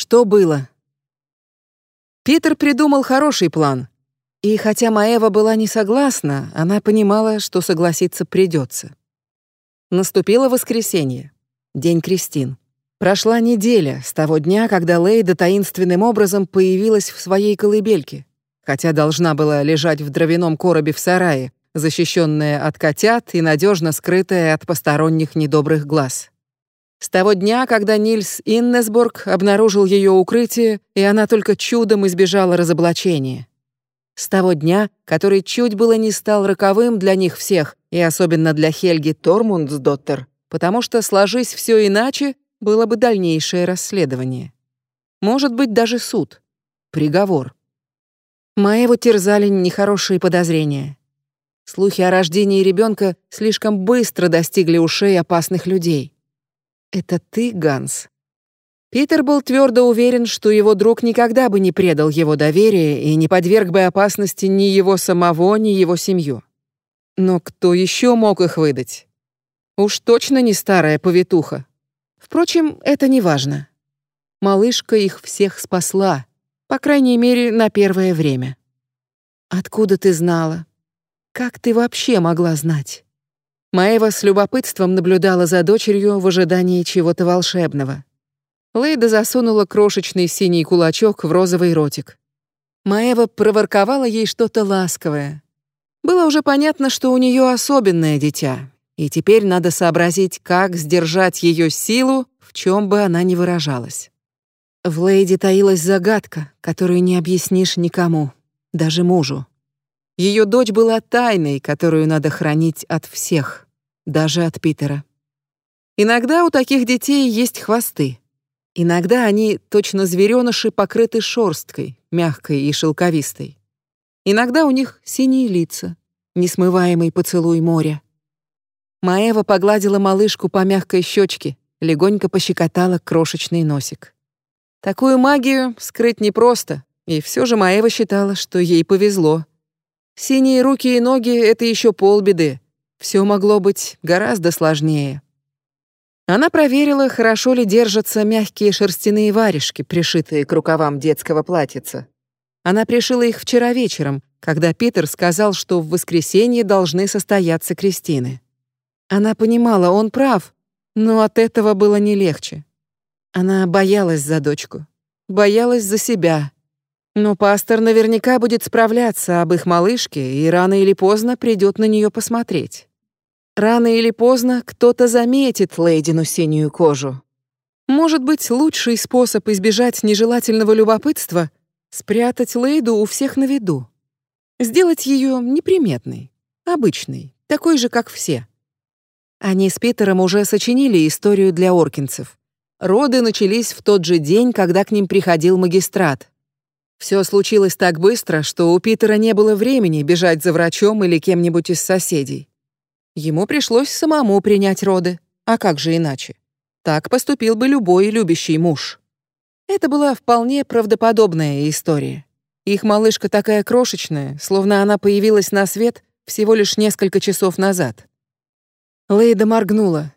Что было? Питер придумал хороший план. И хотя Маева была не согласна, она понимала, что согласиться придется. Наступило воскресенье, день Кристин. Прошла неделя с того дня, когда Лейда таинственным образом появилась в своей колыбельке, хотя должна была лежать в дровяном коробе в сарае, защищенная от котят и надежно скрытая от посторонних недобрых глаз. С того дня, когда Нильс Иннесборг обнаружил ее укрытие, и она только чудом избежала разоблачения. С того дня, который чуть было не стал роковым для них всех, и особенно для Хельги Тормундсдоттер, потому что, сложись все иначе, было бы дальнейшее расследование. Может быть, даже суд. Приговор. Маеву терзали нехорошие подозрения. Слухи о рождении ребенка слишком быстро достигли ушей опасных людей. «Это ты, Ганс?» Питер был твердо уверен, что его друг никогда бы не предал его доверие и не подверг бы опасности ни его самого, ни его семью. Но кто еще мог их выдать? Уж точно не старая повитуха. Впрочем, это не важно. Малышка их всех спасла, по крайней мере, на первое время. «Откуда ты знала? Как ты вообще могла знать?» Маева с любопытством наблюдала за дочерью в ожидании чего-то волшебного. Лейда засунула крошечный синий кулачок в розовый ротик. Маева проворковала ей что-то ласковое. Было уже понятно, что у нее особенное дитя, и теперь надо сообразить, как сдержать ее силу, в чем бы она ни выражалась. В Лейде таилась загадка, которую не объяснишь никому, даже мужу. Ее дочь была тайной, которую надо хранить от всех, даже от Питера. Иногда у таких детей есть хвосты. Иногда они, точно зверёныши, покрыты шорсткой, мягкой и шелковистой. Иногда у них синие лица, несмываемый поцелуй моря. Маева погладила малышку по мягкой щечке, легонько пощекотала крошечный носик. Такую магию скрыть непросто, и все же Маева считала, что ей повезло. Синие руки и ноги — это еще полбеды. Все могло быть гораздо сложнее. Она проверила, хорошо ли держатся мягкие шерстяные варежки, пришитые к рукавам детского платьица. Она пришила их вчера вечером, когда Питер сказал, что в воскресенье должны состояться крестины. Она понимала, он прав, но от этого было не легче. Она боялась за дочку, боялась за себя, но пастор наверняка будет справляться об их малышке и рано или поздно придет на нее посмотреть. Рано или поздно кто-то заметит Лейдину синюю кожу. Может быть, лучший способ избежать нежелательного любопытства — спрятать Лейду у всех на виду. Сделать ее неприметной, обычной, такой же, как все. Они с Питером уже сочинили историю для оркинцев. Роды начались в тот же день, когда к ним приходил магистрат. Все случилось так быстро, что у Питера не было времени бежать за врачом или кем-нибудь из соседей. Ему пришлось самому принять роды. А как же иначе? Так поступил бы любой любящий муж. Это была вполне правдоподобная история. Их малышка такая крошечная, словно она появилась на свет всего лишь несколько часов назад. Лейда моргнула.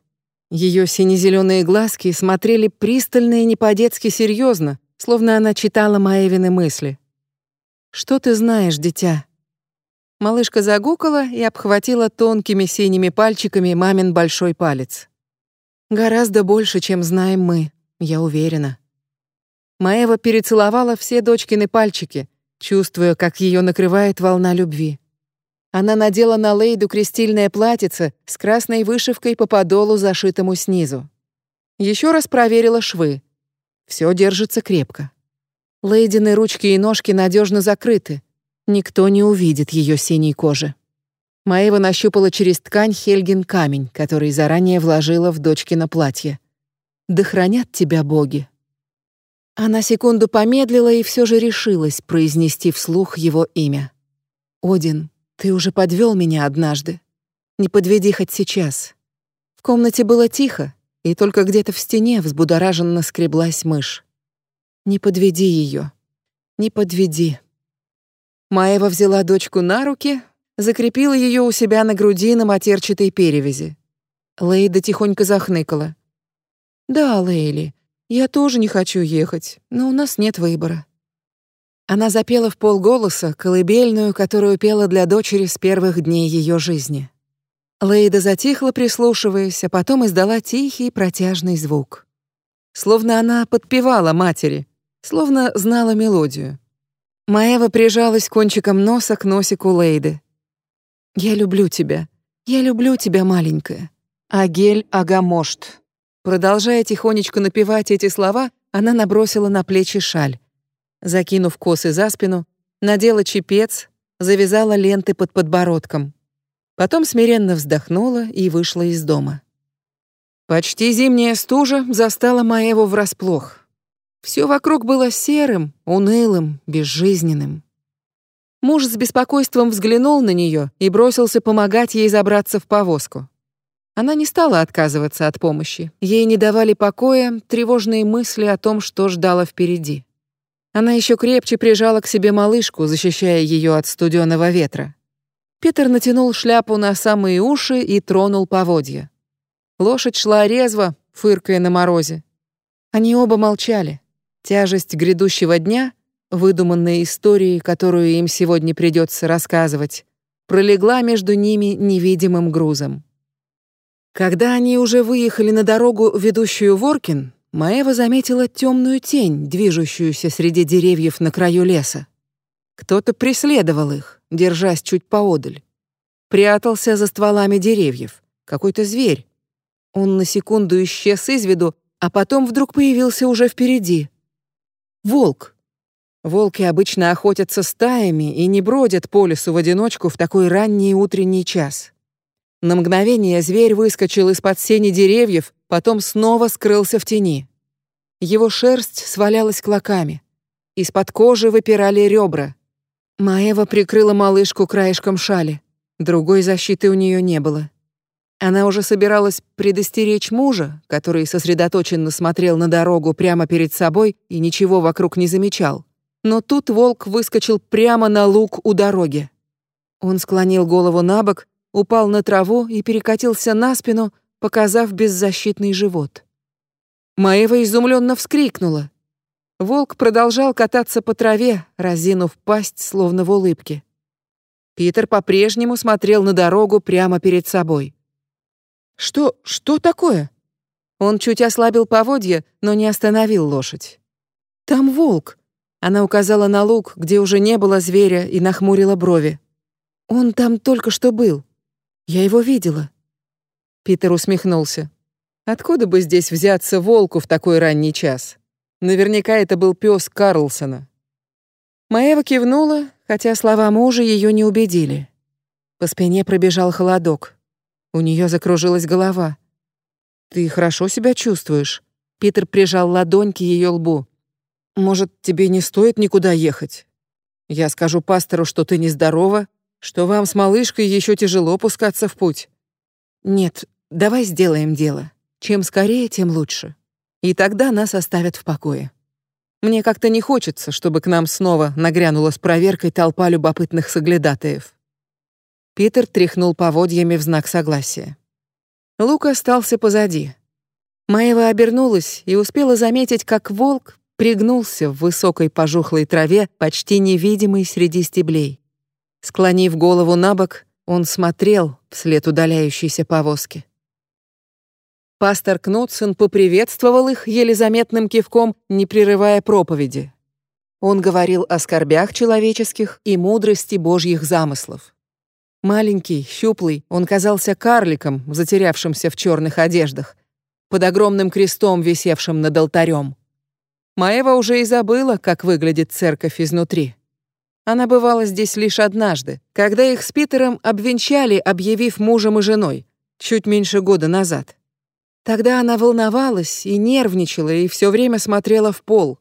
Ее сине-зеленые глазки смотрели пристально и не по-детски серьезно, словно она читала Маевины мысли. «Что ты знаешь, дитя?» Малышка загукала и обхватила тонкими синими пальчиками мамин большой палец. «Гораздо больше, чем знаем мы, я уверена». Маева перецеловала все дочкины пальчики, чувствуя, как ее накрывает волна любви. Она надела на Лейду крестильное платьице с красной вышивкой по подолу, зашитому снизу. Еще раз проверила швы. Все держится крепко. Лейдины ручки и ножки надежно закрыты. Никто не увидит ее синей кожи. Маева нащупала через ткань Хельгин камень, который заранее вложила в дочкино платье. «Да хранят тебя боги». Она секунду помедлила и все же решилась произнести вслух его имя. «Один, ты уже подвел меня однажды. Не подведи хоть сейчас». В комнате было тихо, и только где-то в стене взбудораженно скреблась мышь. «Не подведи ее, не подведи». Маева взяла дочку на руки, закрепила ее у себя на груди на матерчатой перевязи. Лейда тихонько захныкала. «Да, Лейли, «Я тоже не хочу ехать, но у нас нет выбора». Она запела в полголоса колыбельную, которую пела для дочери с первых дней ее жизни. Лейда затихла, прислушиваясь, а потом издала тихий протяжный звук. Словно она подпевала матери, словно знала мелодию. Маева прижалась кончиком носа к носику Лейды. «Я люблю тебя. Я люблю тебя, маленькая. Агель Агамошт». Продолжая тихонечко напевать эти слова, она набросила на плечи шаль. Закинув косы за спину, надела чепец, завязала ленты под подбородком. Потом смиренно вздохнула и вышла из дома. Почти зимняя стужа застала Маеву врасплох. Все вокруг было серым, унылым, безжизненным. Муж с беспокойством взглянул на нее и бросился помогать ей забраться в повозку. Она не стала отказываться от помощи. Ей не давали покоя тревожные мысли о том, что ждало впереди. Она еще крепче прижала к себе малышку, защищая ее от студеного ветра. Питер натянул шляпу на самые уши и тронул поводья. Лошадь шла резво, фыркая на морозе. Они оба молчали. Тяжесть грядущего дня, выдуманной истории, которую им сегодня придется рассказывать, пролегла между ними невидимым грузом. Когда они уже выехали на дорогу, ведущую в Оркин, Маева заметила темную тень, движущуюся среди деревьев на краю леса. Кто-то преследовал их, держась чуть поодаль. Прятался за стволами деревьев. Какой-то зверь. Он на секунду исчез из виду, а потом вдруг появился уже впереди. Волк. Волки обычно охотятся стаями и не бродят по лесу в одиночку в такой ранний утренний час. На мгновение зверь выскочил из-под сени деревьев, потом снова скрылся в тени. Его шерсть свалялась клоками. Из-под кожи выпирали ребра. Маева прикрыла малышку краешком шали. Другой защиты у нее не было. Она уже собиралась предостеречь мужа, который сосредоточенно смотрел на дорогу прямо перед собой и ничего вокруг не замечал. Но тут волк выскочил прямо на луг у дороги. Он склонил голову на бок, упал на траву и перекатился на спину, показав беззащитный живот. Маева изумленно вскрикнула. Волк продолжал кататься по траве, разинув пасть, словно в улыбке. Питер по-прежнему смотрел на дорогу прямо перед собой. «Что... что такое?» Он чуть ослабил поводья, но не остановил лошадь. «Там волк!» Она указала на луг, где уже не было зверя, и нахмурила брови. «Он там только что был. Я его видела». Питер усмехнулся. «Откуда бы здесь взяться волку в такой ранний час?» Наверняка это был пес Карлсона. Маева кивнула, хотя слова мужа ее не убедили. По спине пробежал холодок. У нее закружилась голова. «Ты хорошо себя чувствуешь?» Питер прижал ладонь к ее лбу. «Может, тебе не стоит никуда ехать? Я скажу пастору, что ты нездорова, что вам с малышкой еще тяжело пускаться в путь». «Нет, давай сделаем дело. Чем скорее, тем лучше» и тогда нас оставят в покое. Мне как-то не хочется, чтобы к нам снова нагрянула с проверкой толпа любопытных соглядатаев. Питер тряхнул поводьями в знак согласия. Лук остался позади. Маева обернулась и успела заметить, как волк пригнулся в высокой пожухлой траве, почти невидимый среди стеблей. Склонив голову на бок, он смотрел вслед удаляющейся повозки. Пастор Кнутсен поприветствовал их еле заметным кивком, не прерывая проповеди. Он говорил о скорбях человеческих и мудрости божьих замыслов. Маленький, щуплый, он казался карликом, затерявшимся в черных одеждах, под огромным крестом, висевшим над алтарем. Маева уже и забыла, как выглядит церковь изнутри. Она бывала здесь лишь однажды, когда их с Питером обвенчали, объявив мужем и женой, чуть меньше года назад. Тогда она волновалась и нервничала, и все время смотрела в пол.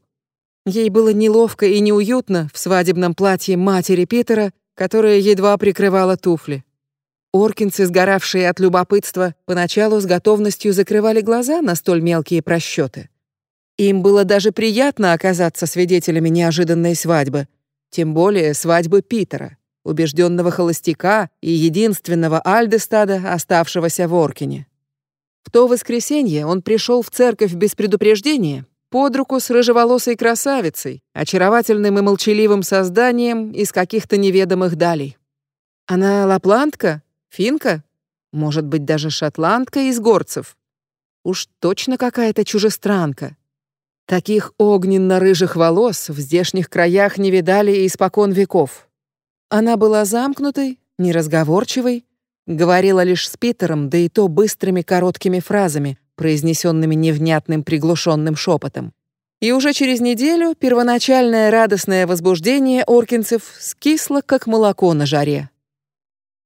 Ей было неловко и неуютно в свадебном платье матери Питера, которая едва прикрывала туфли. Оркинцы, сгоравшие от любопытства, поначалу с готовностью закрывали глаза на столь мелкие просчеты. Им было даже приятно оказаться свидетелями неожиданной свадьбы, тем более свадьбы Питера, убежденного холостяка и единственного Альдестада, оставшегося в Оркине. В то воскресенье он пришел в церковь без предупреждения, под руку с рыжеволосой красавицей, очаровательным и молчаливым созданием из каких-то неведомых далей. Она лапландка? Финка? Может быть, даже шотландка из горцев? Уж точно какая-то чужестранка. Таких огненно-рыжих волос в здешних краях не видали испокон веков. Она была замкнутой, неразговорчивой, говорила лишь с Питером, да и то быстрыми короткими фразами, произнесенными невнятным приглушенным шепотом. И уже через неделю первоначальное радостное возбуждение оркинцев скисло, как молоко на жаре.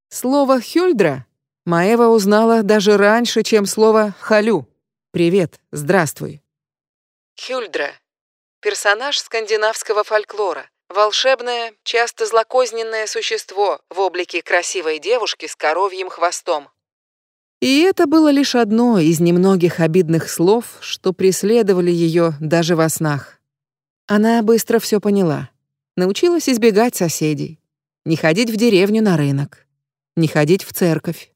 Слово «хюльдра» Маева узнала даже раньше, чем слово «халю» — «привет», «здравствуй». Хюльдра — персонаж скандинавского фольклора, волшебное, часто злокозненное существо в облике красивой девушки с коровьим хвостом. И это было лишь одно из немногих обидных слов, что преследовали ее даже во снах. Она быстро все поняла. Научилась избегать соседей, не ходить в деревню на рынок, не ходить в церковь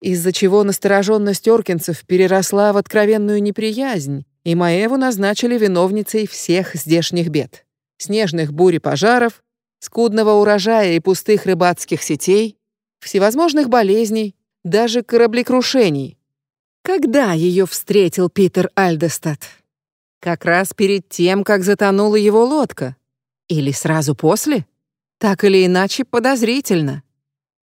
из-за чего настороженность оркинцев переросла в откровенную неприязнь, и Маеву назначили виновницей всех здешних бед. Снежных бурь и пожаров, скудного урожая и пустых рыбацких сетей, всевозможных болезней, даже кораблекрушений. Когда ее встретил Питер Альдестад? Как раз перед тем, как затонула его лодка. Или сразу после? Так или иначе подозрительно.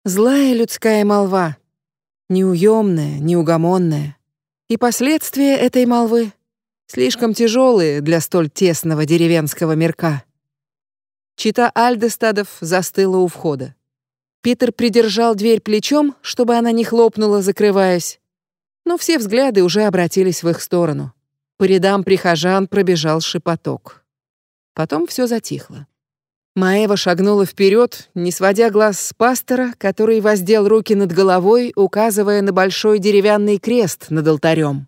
Злая людская молва — неуемная, неугомонная. И последствия этой молвы слишком тяжелые для столь тесного деревенского мирка. Чита Альдестадов застыла у входа. Питер придержал дверь плечом, чтобы она не хлопнула, закрываясь. Но все взгляды уже обратились в их сторону. По рядам прихожан пробежал шепоток. Потом все затихло. Маева шагнула вперед, не сводя глаз с пастора, который воздел руки над головой, указывая на большой деревянный крест над алтарем.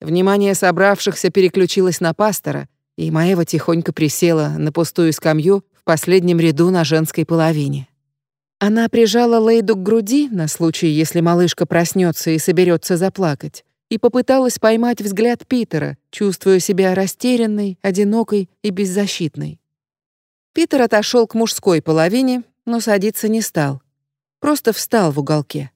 Внимание собравшихся переключилось на пастора, и Маева тихонько присела на пустую скамью в последнем ряду на женской половине. Она прижала Лейду к груди на случай, если малышка проснется и соберется заплакать, и попыталась поймать взгляд Питера, чувствуя себя растерянной, одинокой и беззащитной. Питер отошел к мужской половине, но садиться не стал. Просто встал в уголке.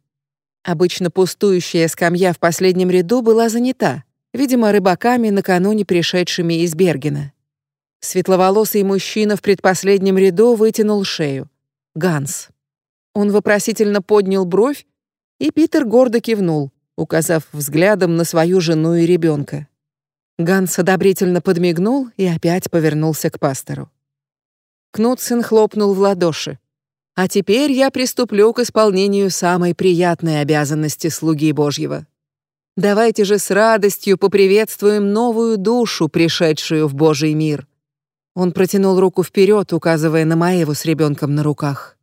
Обычно пустующая скамья в последнем ряду была занята, видимо, рыбаками, накануне пришедшими из Бергена. Светловолосый мужчина в предпоследнем ряду вытянул шею. Ганс. Он вопросительно поднял бровь, и Питер гордо кивнул, указав взглядом на свою жену и ребенка. Ганс одобрительно подмигнул и опять повернулся к пастору. Кнутсен хлопнул в ладоши. «А теперь я приступлю к исполнению самой приятной обязанности слуги Божьего. Давайте же с радостью поприветствуем новую душу, пришедшую в Божий мир». Он протянул руку вперед, указывая на Маеву с ребенком на руках.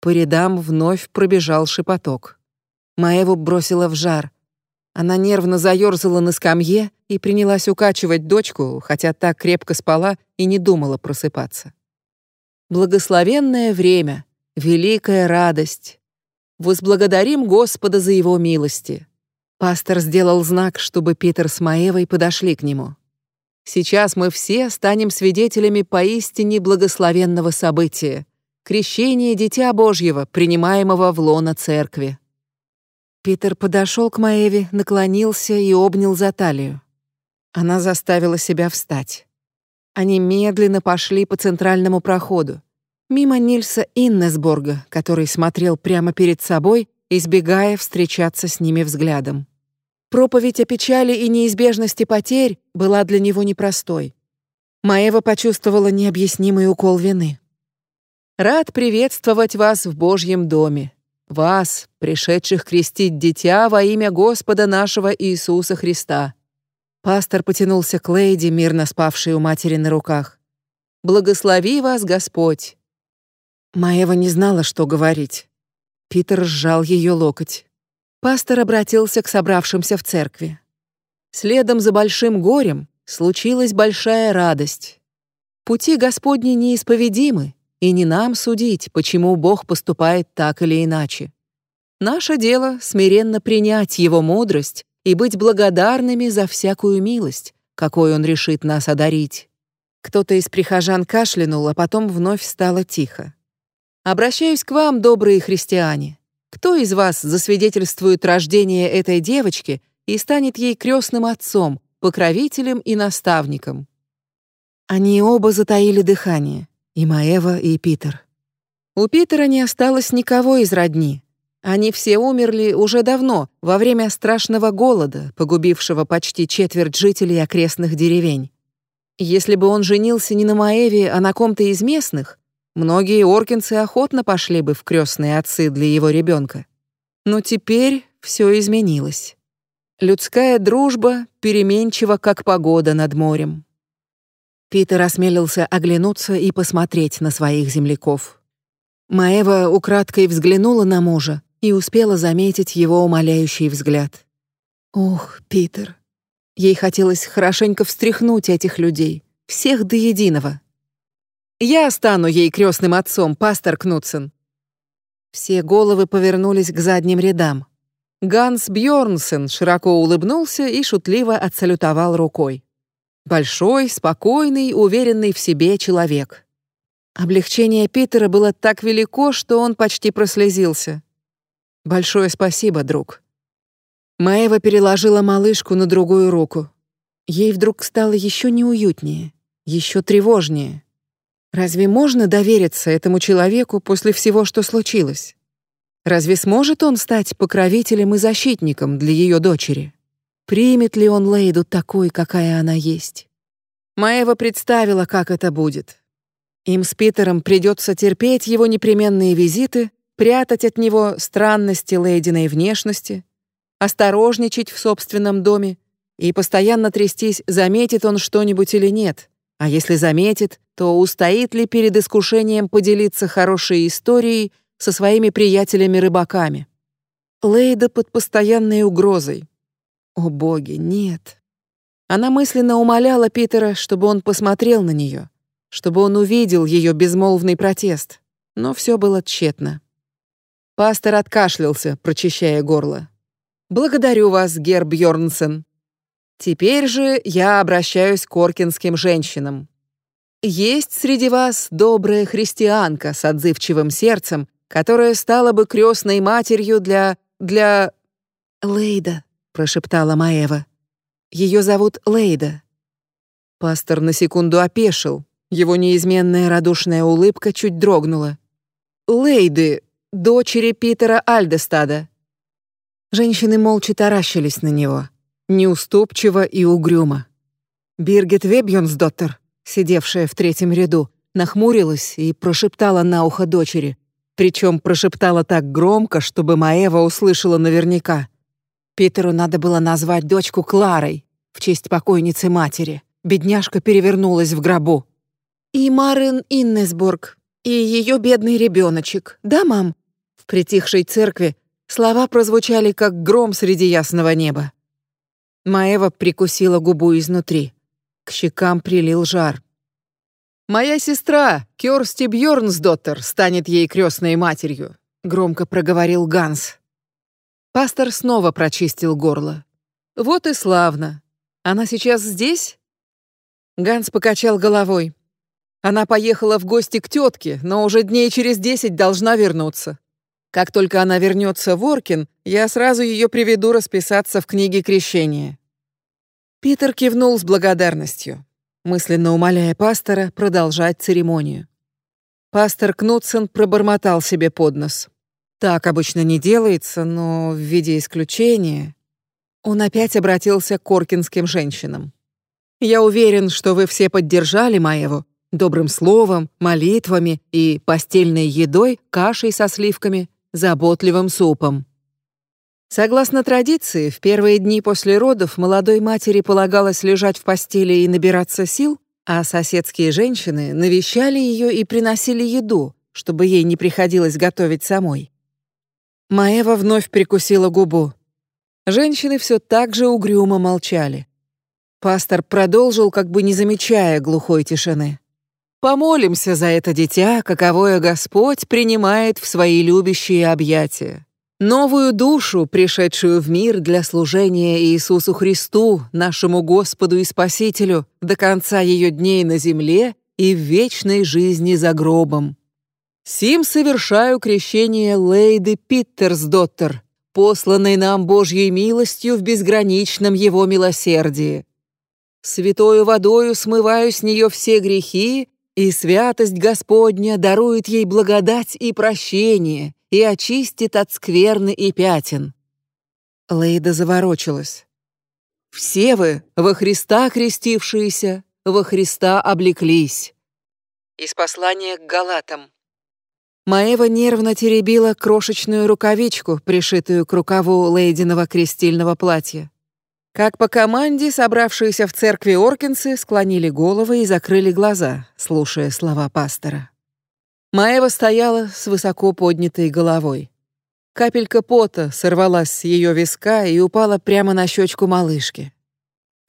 По рядам вновь пробежал шепоток. Маеву бросила в жар. Она нервно заёрзала на скамье и принялась укачивать дочку, хотя так крепко спала и не думала просыпаться. Благословенное время, великая радость. Возблагодарим Господа за его милости. Пастор сделал знак, чтобы Питер с Маевой подошли к нему. Сейчас мы все станем свидетелями поистине благословенного события — крещения Дитя Божьего, принимаемого в лоно церкви. Питер подошел к Маеве, наклонился и обнял за талию. Она заставила себя встать. Они медленно пошли по центральному проходу, мимо Нильса Иннесборга, который смотрел прямо перед собой, избегая встречаться с ними взглядом. Проповедь о печали и неизбежности потерь была для него непростой. Маева почувствовала необъяснимый укол вины. «Рад приветствовать вас в Божьем доме, вас, пришедших крестить дитя во имя Господа нашего Иисуса Христа», Пастор потянулся к лейди, мирно спавшей у матери на руках. «Благослови вас, Господь!» Маева не знала, что говорить. Питер сжал ее локоть. Пастор обратился к собравшимся в церкви. Следом за большим горем случилась большая радость. Пути Господни неисповедимы, и не нам судить, почему Бог поступает так или иначе. Наше дело — смиренно принять Его мудрость и быть благодарными за всякую милость, какой он решит нас одарить. Кто-то из прихожан кашлянул, а потом вновь стало тихо. Обращаюсь к вам, добрые христиане. Кто из вас засвидетельствует рождение этой девочки и станет ей крестным отцом, покровителем и наставником?» Они оба затаили дыхание, и Маева, и Питер. У Питера не осталось никого из родни. Они все умерли уже давно, во время страшного голода, погубившего почти четверть жителей окрестных деревень. Если бы он женился не на Маеве, а на ком-то из местных, многие оркинцы охотно пошли бы в крестные отцы для его ребенка. Но теперь все изменилось. Людская дружба переменчива, как погода над морем. Питер осмелился оглянуться и посмотреть на своих земляков. Маева украдкой взглянула на мужа и успела заметить его умоляющий взгляд. Ох, Питер. Ей хотелось хорошенько встряхнуть этих людей, всех до единого. Я стану ей крестным отцом, пастор Кнутсен. Все головы повернулись к задним рядам. Ганс Бьорнсен широко улыбнулся и шутливо отсалютовал рукой. Большой, спокойный, уверенный в себе человек. Облегчение Питера было так велико, что он почти прослезился. Большое спасибо, друг. Маева переложила малышку на другую руку. Ей вдруг стало еще неуютнее, еще тревожнее. Разве можно довериться этому человеку после всего, что случилось? Разве сможет он стать покровителем и защитником для ее дочери? Примет ли он Лейду такой, какая она есть? Маева представила, как это будет. Им с Питером придется терпеть его непременные визиты, прятать от него странности Лейдиной внешности, осторожничать в собственном доме и постоянно трястись, заметит он что-нибудь или нет. А если заметит, то устоит ли перед искушением поделиться хорошей историей со своими приятелями-рыбаками. Лейда под постоянной угрозой, о боги, нет. Она мысленно умоляла Питера, чтобы он посмотрел на нее, чтобы он увидел ее безмолвный протест, но все было тщетно. Пастор откашлялся, прочищая горло. «Благодарю вас, Герб Йорнсен. Теперь же я обращаюсь к оркинским женщинам. Есть среди вас добрая христианка с отзывчивым сердцем, которая стала бы крестной матерью для... для... Лейда, прошептала Маева. Ее зовут Лейда. Пастор на секунду опешил. Его неизменная радушная улыбка чуть дрогнула. Лейды, дочери Питера Альдестада. Женщины молча таращились на него, неуступчиво и угрюмо. Биргит Вебьонсдоттер, сидевшая в третьем ряду, нахмурилась и прошептала на ухо дочери, причем прошептала так громко, чтобы Маева услышала наверняка. Питеру надо было назвать дочку Кларой в честь покойницы матери. Бедняжка перевернулась в гробу. И Марин Иннесбург, и ее бедный ребеночек, да, мам? В притихшей церкви слова прозвучали как гром среди ясного неба. Маева прикусила губу изнутри. К щекам прилил жар. «Моя сестра, Кёрсти Бьёрнсдоттер, станет ей крестной матерью», — громко проговорил Ганс. Пастор снова прочистил горло. Вот и славно. Она сейчас здесь? Ганс покачал головой. Она поехала в гости к тетке, но уже дней через десять должна вернуться. Как только она вернется в Оркин, я сразу ее приведу расписаться в книге крещения. Питер кивнул с благодарностью, мысленно умоляя пастора продолжать церемонию. Пастор Кнутсен пробормотал себе под нос. Так обычно не делается, но в виде исключения. Он опять обратился к коркинским женщинам. Я уверен, что вы все поддержали Маеву добрым словом, молитвами и постельной едой, кашей со сливками, заботливым супом. Согласно традиции, в первые дни после родов молодой матери полагалось лежать в постели и набираться сил, а соседские женщины навещали ее и приносили еду, чтобы ей не приходилось готовить самой. Маева вновь прикусила губу. Женщины все так же угрюмо молчали. Пастор продолжил, как бы не замечая глухой тишины. «Помолимся за это дитя, каковое Господь принимает в свои любящие объятия. новую душу, пришедшую в мир для служения Иисусу Христу, нашему Господу и Спасителю, до конца ее дней на земле и в вечной жизни за гробом. Сим совершаю крещение Лейды Питтерсдоттер, посланной нам Божьей милостью в безграничном его милосердии. Святою водою смываю с нее все грехи, и святость Господня дарует ей благодать и прощение, и очистит от скверны и пятен». Лейда заворочилась. «Все вы, во Христа крестившиеся, во Христа облеклись». Из послания к Галатам. Маева нервно теребила крошечную рукавичку, пришитую к рукаву Лейдиного крестильного платья. Как по команде, собравшиеся в церкви Оркинсы склонили головы и закрыли глаза, слушая слова пастора. Маева стояла с высоко поднятой головой. Капелька пота сорвалась с ее виска и упала прямо на щечку малышки.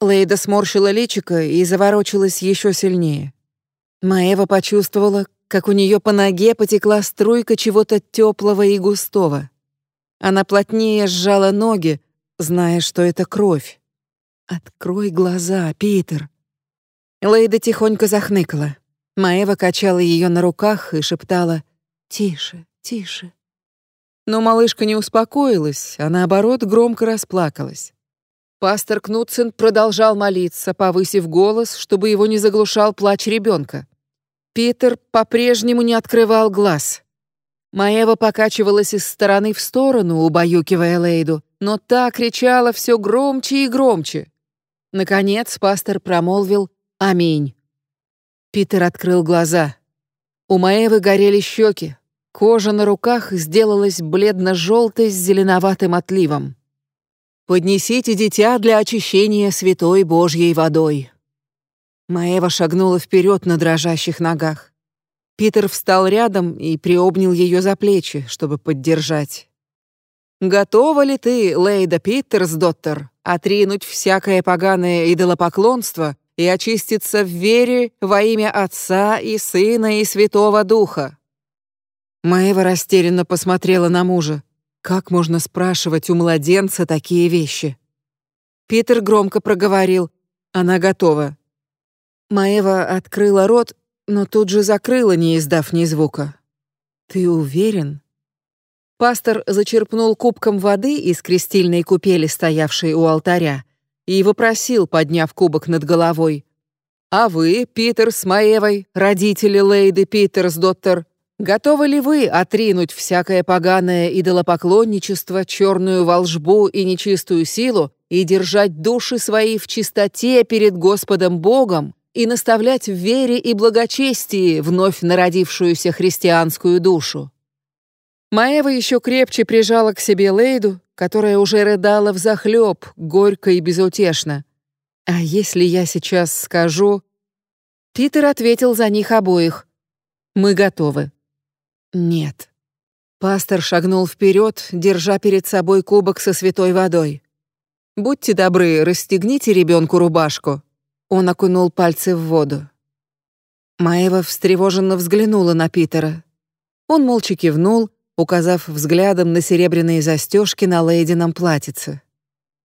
Лейда сморщила личико и заворочилась еще сильнее. Маева почувствовала, как у нее по ноге потекла струйка чего-то теплого и густого. Она плотнее сжала ноги, зная, что это кровь. «Открой глаза, Питер!» Лейда тихонько захныкала. Маева качала ее на руках и шептала «Тише, тише». Но малышка не успокоилась, а наоборот громко расплакалась. Пастор Кнутсен продолжал молиться, повысив голос, чтобы его не заглушал плач ребенка. Питер по-прежнему не открывал глаз. Маева покачивалась из стороны в сторону, убаюкивая Лейду, но та кричала все громче и громче. Наконец пастор промолвил «Аминь». Питер открыл глаза. У Маевы горели щеки. Кожа на руках сделалась бледно-желтой с зеленоватым отливом. «Поднесите дитя для очищения святой Божьей водой». Маева шагнула вперед на дрожащих ногах. Питер встал рядом и приобнял ее за плечи, чтобы поддержать. «Готова ли ты, Лейда Питерс, доктор, отринуть всякое поганое идолопоклонство и очиститься в вере во имя Отца и Сына и Святого Духа». Маева растерянно посмотрела на мужа. Как можно спрашивать у младенца такие вещи? Питер громко проговорил. Она готова. Маева открыла рот, но тут же закрыла, не издав ни звука. «Ты уверен?» Пастор зачерпнул кубком воды из крестильной купели, стоявшей у алтаря, и вопросил, подняв кубок над головой. «А вы, Питер с Маевой, родители Лейды Питерс, доктор, готовы ли вы отринуть всякое поганое идолопоклонничество, черную волжбу и нечистую силу и держать души свои в чистоте перед Господом Богом и наставлять в вере и благочестии вновь народившуюся христианскую душу?» Маева еще крепче прижала к себе Лейду, которая уже рыдала взахлеб, горько и безутешно. «А если я сейчас скажу...» Питер ответил за них обоих. «Мы готовы». «Нет». Пастор шагнул вперед, держа перед собой кубок со святой водой. «Будьте добры, расстегните ребенку рубашку». Он окунул пальцы в воду. Маева встревоженно взглянула на Питера. Он молча кивнул, указав взглядом на серебряные застежки на лейдином платьице.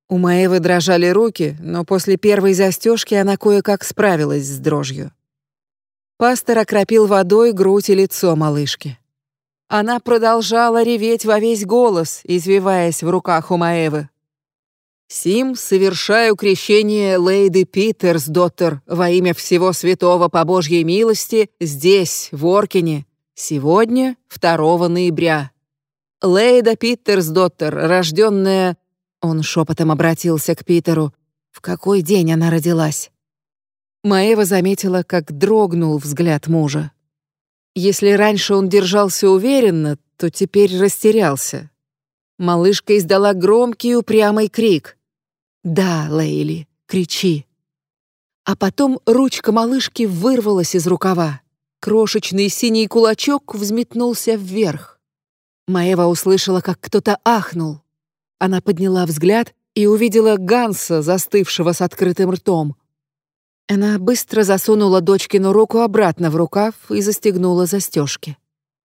У Маевы дрожали руки, но после первой застежки она кое-как справилась с дрожью. Пастор окропил водой грудь и лицо малышки. Она продолжала реветь во весь голос, извиваясь в руках у Маевы. «Сим совершаю крещение Лейды Питерс, доктор, во имя всего святого по Божьей милости, здесь, в Оркине, Сегодня, 2 ноября. Лейда Питерс, доктор, рожденная... Он шепотом обратился к Питеру. В какой день она родилась? Маева заметила, как дрогнул взгляд мужа. Если раньше он держался уверенно, то теперь растерялся. Малышка издала громкий упрямый крик. «Да, Лейли, кричи!» А потом ручка малышки вырвалась из рукава. Крошечный синий кулачок взметнулся вверх. Маева услышала, как кто-то ахнул. Она подняла взгляд и увидела Ганса, застывшего с открытым ртом. Она быстро засунула дочкину руку обратно в рукав и застегнула застежки.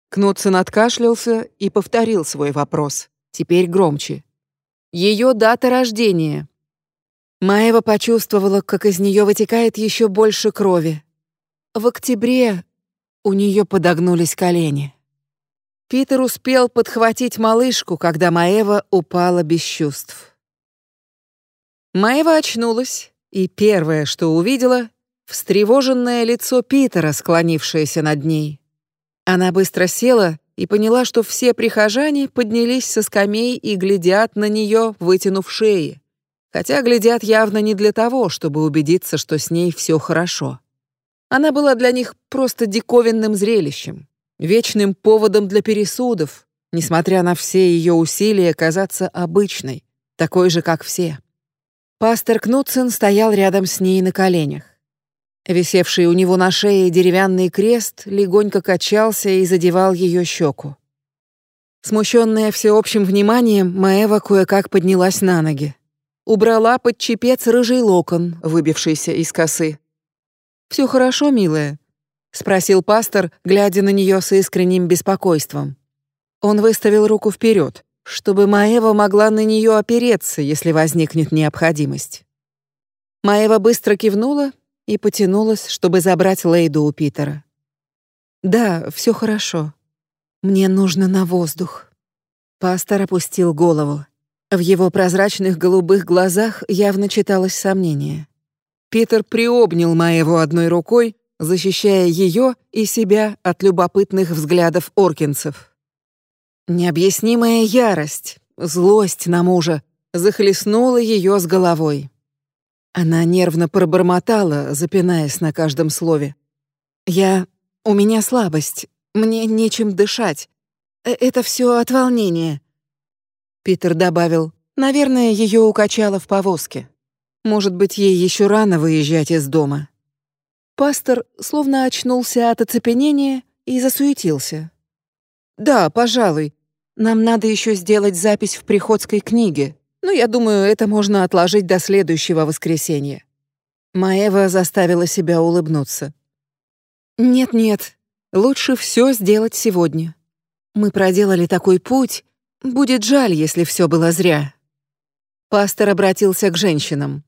Кнутсен откашлялся и повторил свой вопрос, теперь громче. Ее дата рождения. Маева почувствовала, как из нее вытекает еще больше крови. В октябре у нее подогнулись колени. Питер успел подхватить малышку, когда Маева упала без чувств. Маева очнулась, и первое, что увидела, встревоженное лицо Питера, склонившееся над ней. Она быстро села и поняла, что все прихожане поднялись со скамей и глядят на нее, вытянув шеи. Хотя глядят явно не для того, чтобы убедиться, что с ней все хорошо. Она была для них просто диковинным зрелищем, вечным поводом для пересудов, несмотря на все ее усилия казаться обычной, такой же, как все. Пастор Кнутсен стоял рядом с ней на коленях. Висевший у него на шее деревянный крест легонько качался и задевал ее щеку. Смущенная всеобщим вниманием, Маева кое-как поднялась на ноги. Убрала под чепец рыжий локон, выбившийся из косы. Все хорошо, милая?» — спросил пастор, глядя на нее с искренним беспокойством. Он выставил руку вперед, чтобы Маева могла на нее опереться, если возникнет необходимость. Маева быстро кивнула и потянулась, чтобы забрать Лейду у Питера. «Да, все хорошо. Мне нужно на воздух». Пастор опустил голову. В его прозрачных голубых глазах явно читалось сомнение. Питер приобнял Маеву одной рукой, защищая ее и себя от любопытных взглядов оркинцев. Необъяснимая ярость, злость на мужа захлестнула ее с головой. Она нервно пробормотала, запинаясь на каждом слове. «Я... У меня слабость. Мне нечем дышать. Э, это все от волнения». Питер добавил, «Наверное, ее укачало в повозке. Может быть, ей еще рано выезжать из дома». Пастор словно очнулся от оцепенения и засуетился. «Да, пожалуй. Нам надо еще сделать запись в приходской книге но я думаю, это можно отложить до следующего воскресенья». Маева заставила себя улыбнуться. «Нет-нет, лучше все сделать сегодня. Мы проделали такой путь, будет жаль, если все было зря». Пастор обратился к женщинам.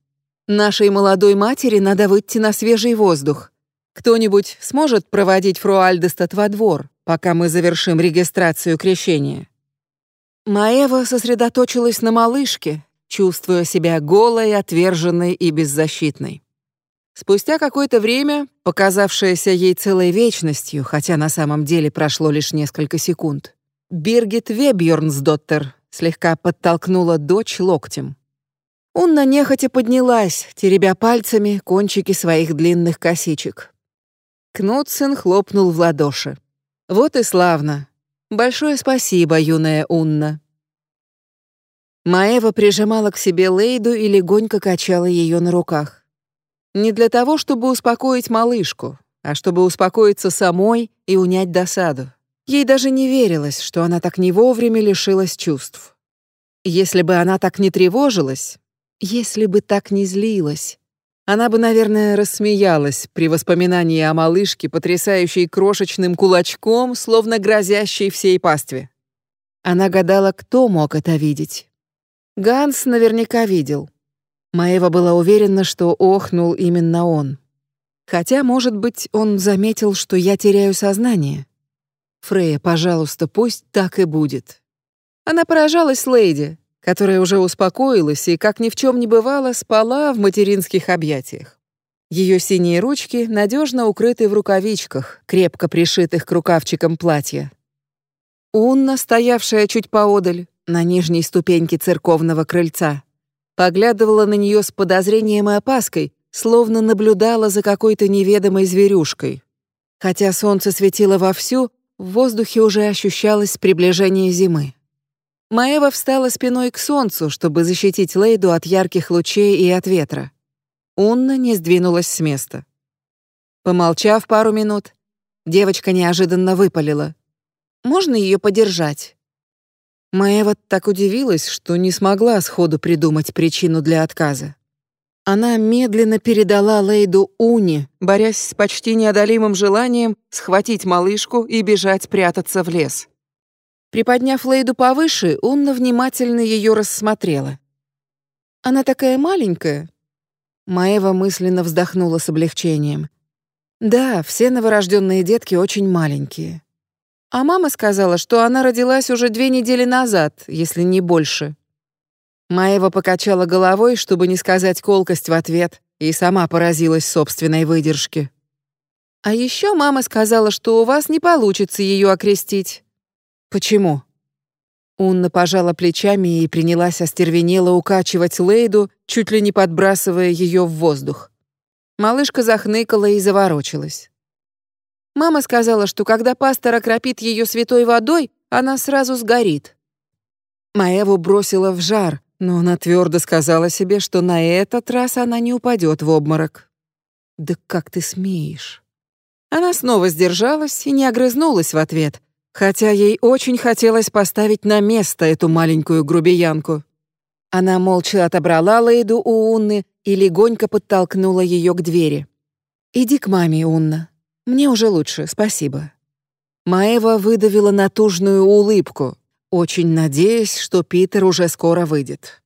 «Нашей молодой матери надо выйти на свежий воздух. Кто-нибудь сможет проводить фру Альдестат во двор, пока мы завершим регистрацию крещения?» Маева сосредоточилась на малышке, чувствуя себя голой, отверженной и беззащитной. Спустя какое-то время, показавшееся ей целой вечностью, хотя на самом деле прошло лишь несколько секунд, Биргит Вебьернсдоттер слегка подтолкнула дочь локтем. Унна нехотя поднялась, теребя пальцами кончики своих длинных косичек. Кнутсен хлопнул в ладоши. «Вот и славно. Большое спасибо, юная Унна. Маева прижимала к себе Лейду и легонько качала ее на руках. Не для того, чтобы успокоить малышку, а чтобы успокоиться самой и унять досаду. Ей даже не верилось, что она так не вовремя лишилась чувств. Если бы она так не тревожилась, если бы так не злилась, она бы, наверное, рассмеялась при воспоминании о малышке, потрясающей крошечным кулачком, словно грозящей всей пастве. Она гадала, кто мог это видеть. Ганс наверняка видел. Маева была уверена, что охнул именно он. Хотя, может быть, он заметил, что я теряю сознание. Фрея, пожалуйста, пусть так и будет. Она поражалась леди, которая уже успокоилась и, как ни в чем не бывало, спала в материнских объятиях. Ее синие ручки надежно укрыты в рукавичках, крепко пришитых к рукавчикам платья. Унна, стоявшая чуть поодаль, на нижней ступеньке церковного крыльца, поглядывала на нее с подозрением и опаской, словно наблюдала за какой-то неведомой зверюшкой. Хотя солнце светило вовсю, в воздухе уже ощущалось приближение зимы. Маева встала спиной к солнцу, чтобы защитить Лейду от ярких лучей и от ветра. Унна не сдвинулась с места. Помолчав пару минут, девочка неожиданно выпалила. «Можно ее подержать?» Маева так удивилась, что не смогла сходу придумать причину для отказа. Она медленно передала Лейду Уни, борясь с почти неодолимым желанием схватить малышку и бежать прятаться в лес. Приподняв Лейду повыше, Унна внимательно ее рассмотрела. «Она такая маленькая?» Маева мысленно вздохнула с облегчением. «Да, все новорожденные детки очень маленькие. А мама сказала, что она родилась уже две недели назад, если не больше». Маева покачала головой, чтобы не сказать колкость в ответ, и сама поразилась собственной выдержке. «А еще мама сказала, что у вас не получится ее окрестить». «Почему?» Унна пожала плечами и принялась остервенело укачивать Лейду, чуть ли не подбрасывая ее в воздух. Малышка захныкала и заворочилась. Мама сказала, что когда пастор окропит ее святой водой, она сразу сгорит. Маеву бросила в жар, но она твердо сказала себе, что на этот раз она не упадет в обморок. «Да как ты смеешь?» Она снова сдержалась и не огрызнулась в ответ, хотя ей очень хотелось поставить на место эту маленькую грубиянку. Она молча отобрала Лейду у Унны и легонько подтолкнула ее к двери. «Иди к маме, Унна. Мне уже лучше, спасибо». Маева выдавила натужную улыбку, очень надеясь, что Питер уже скоро выйдет.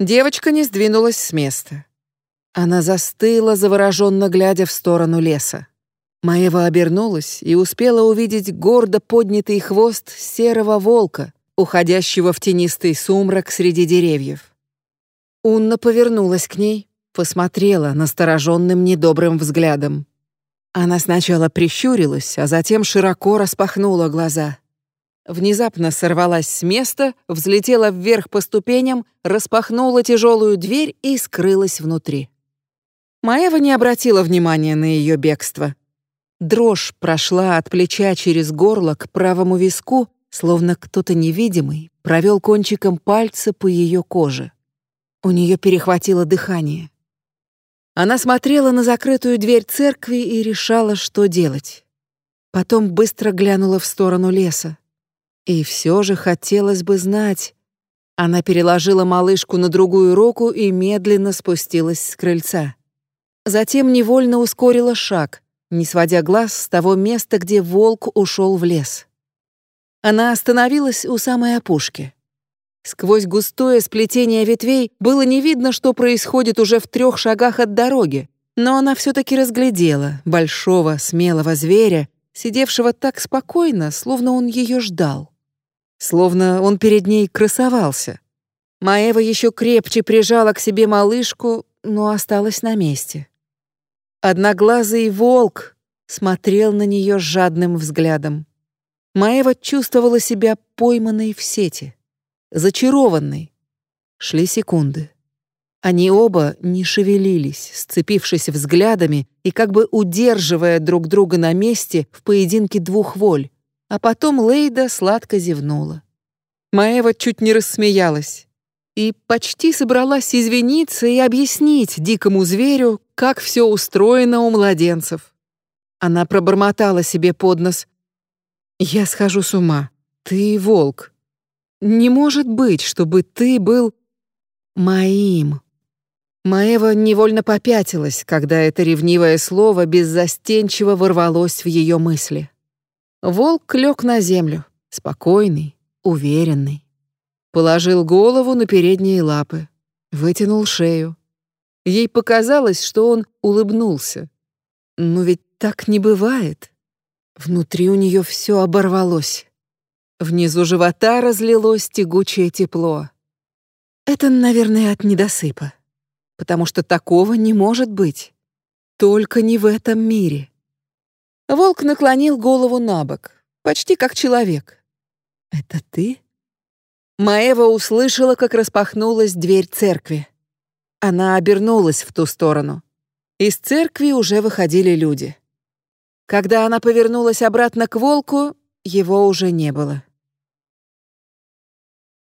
Девочка не сдвинулась с места. Она застыла, завороженно глядя в сторону леса. Маева обернулась и успела увидеть гордо поднятый хвост серого волка, уходящего в тенистый сумрак среди деревьев. Унна повернулась к ней, посмотрела настороженным недобрым взглядом. Она сначала прищурилась, а затем широко распахнула глаза. Внезапно сорвалась с места, взлетела вверх по ступеням, распахнула тяжелую дверь и скрылась внутри. Маева не обратила внимания на ее бегство. Дрожь прошла от плеча через горло к правому виску, словно кто-то невидимый провел кончиком пальца по ее коже. У нее перехватило дыхание. Она смотрела на закрытую дверь церкви и решала, что делать. Потом быстро глянула в сторону леса. И все же хотелось бы знать. Она переложила малышку на другую руку и медленно спустилась с крыльца. Затем невольно ускорила шаг, не сводя глаз с того места, где волк ушел в лес. Она остановилась у самой опушки. Сквозь густое сплетение ветвей было не видно, что происходит уже в трех шагах от дороги, но она все-таки разглядела большого, смелого зверя, сидевшего так спокойно, словно он ее ждал словно он перед ней красовался. Маева еще крепче прижала к себе малышку, но осталась на месте. Одноглазый волк смотрел на нее жадным взглядом. Маева чувствовала себя пойманной в сети, зачарованной. Шли секунды. Они оба не шевелились, сцепившись взглядами и как бы удерживая друг друга на месте в поединке двух воль. А потом Лейда сладко зевнула. Маева чуть не рассмеялась и почти собралась извиниться и объяснить дикому зверю, как все устроено у младенцев. Она пробормотала себе под нос. «Я схожу с ума. Ты волк. Не может быть, чтобы ты был моим». Маева невольно попятилась, когда это ревнивое слово беззастенчиво ворвалось в ее мысли. Волк лег на землю, спокойный, уверенный. Положил голову на передние лапы, вытянул шею. Ей показалось, что он улыбнулся. Но ведь так не бывает. Внутри у нее все оборвалось. Внизу живота разлилось тягучее тепло. Это, наверное, от недосыпа. Потому что такого не может быть. Только не в этом мире. Волк наклонил голову на бок, почти как человек. «Это ты?» Маева услышала, как распахнулась дверь церкви. Она обернулась в ту сторону. Из церкви уже выходили люди. Когда она повернулась обратно к волку, его уже не было.